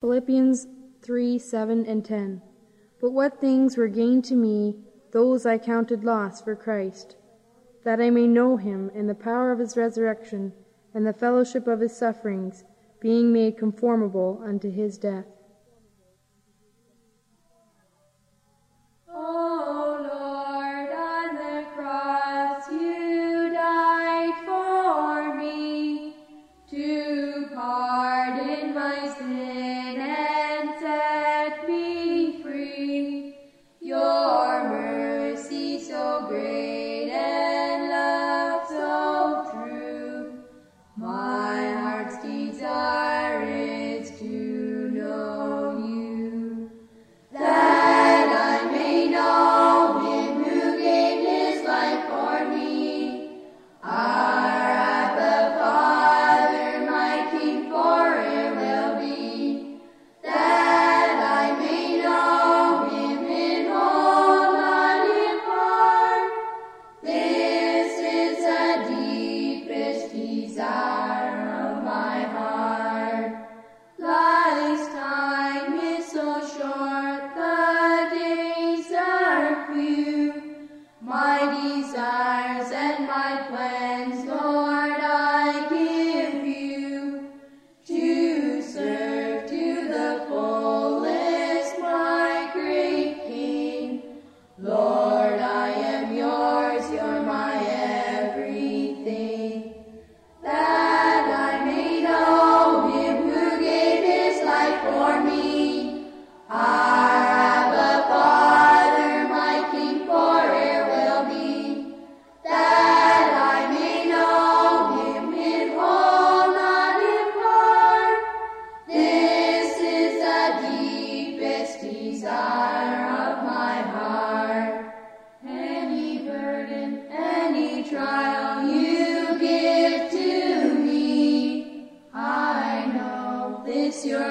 Philippians 3:7-10. But what things were gained to me, those I counted loss for Christ, that I may know him and the power of his resurrection, and the fellowship of his sufferings, being made conformable unto his death.